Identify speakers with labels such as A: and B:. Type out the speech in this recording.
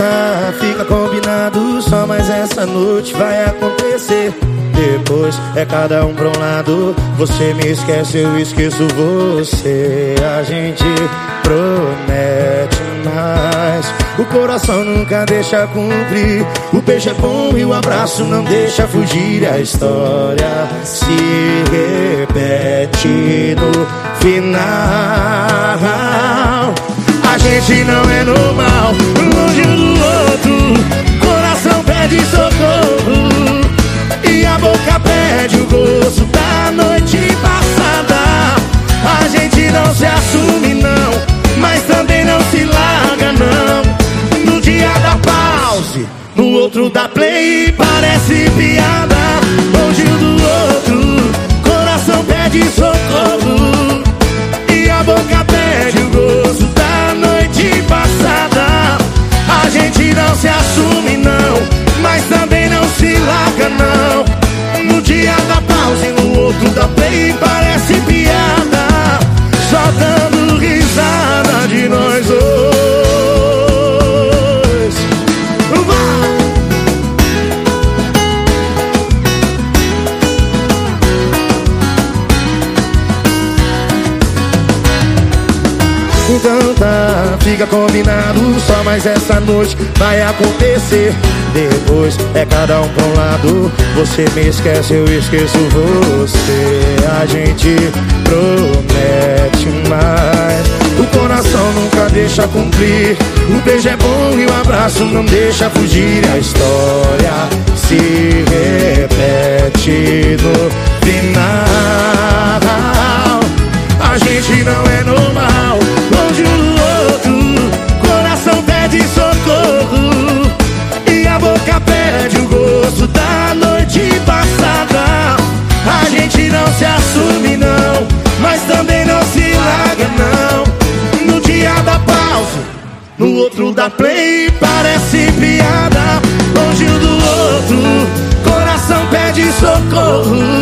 A: Tá, fica combinado, só mais essa noite vai acontecer. Depois é cada um pra um lado. Você me esquece, eu esqueço você. A gente promete. O coração nunca deixa cumprir. O beijo é bom e o abraço não deixa fugir. A história se repete no final. A gente não é normal, longe um do outro. Coração pede socorro e a boca pede o gosto da noite passada. A gente não se assume, da play, parece piada. Longe do outro, coração pede socorro e a boca pede o gosto da noite passada. A gente não se assume, não, mas também não se larga, não. No dia da pausa e no outro da play, parece Tá, fica combinado Só mais essa noite vai acontecer. Depois é cada um pra um lado. Você me esquece, eu esqueço você. A gente promete mais o coração nunca deixa cumprir. O beijo é bom e o abraço não deixa fugir. A história se repete no final. A gente não é se assume não. Mas também não se larga não. No dia da pausa No outro da play Parece piada. Longe do outro Coração pede socorro